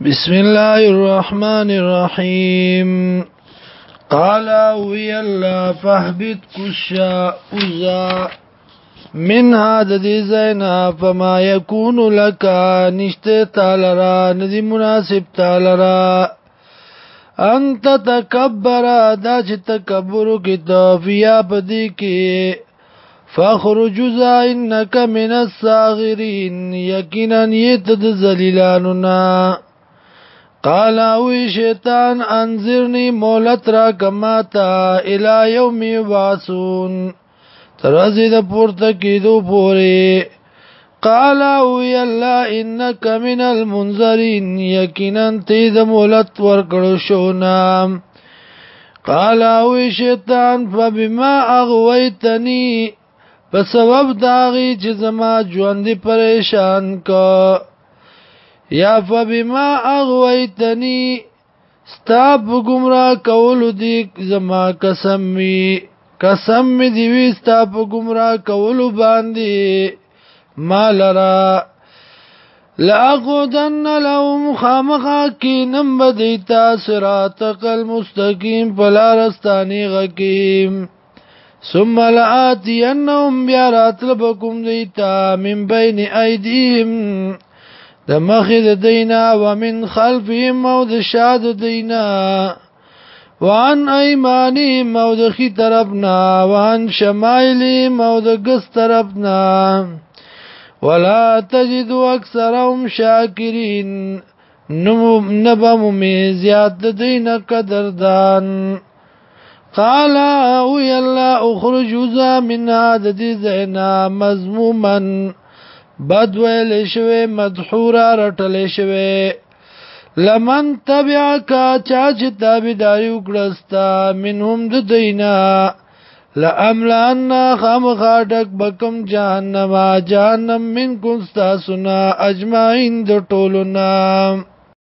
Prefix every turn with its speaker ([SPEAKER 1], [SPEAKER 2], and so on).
[SPEAKER 1] بسم الله الرحمن الرحيم قال ويلا فهبت كشا أزا من هذا دي زينا فما يكون لك نشت تالرا ندي مناسب تالرا انت تکبر دا چې تکبر کی توفیا پدی کی فخرج انك من الصاغرين یقینا یت ذلیلاننا قال او شیطان انذرني مولت را کماتا الى يوم يبعثون ترازی د پورته کیدو پوری قال او يلا انك من المنذرين یقینا تی د مولت ور کړو شو نام قال او شیطان فبما اغويتني په سبب داغي چې زما ژوند پریشان کا یا فبما اغويتني ستاب گمراه کول دي زما قسم می قسم می دی وی ستاب گمراه کول باندې مالرا لاقودن لهم خامخا کی نم بدیتا صراط المستقیم بلا رستانی غکیم ثم لآتینهم بیا راتلبکم دیتا من بین ایدیهم د مخې د دینا ومن خلفهم او د شا د دینا وان ایمانهم او د خي طرفنا وان شمایلهم او د ګس طرفنا ولا تجد اکثرهم شاکرین نبا ممی زیاد دین قدردان قالا اوی اللہ اخرجوزا من عدد زینا مضمومن بد ویل شوی مدحورا رټل شوی لمن تبعك چا چې تابعداري وکړستا منهم د دینا لاملان خام خاډک بکم جهنم جهنم منکم تاسو نه اجمعین د ټولو نام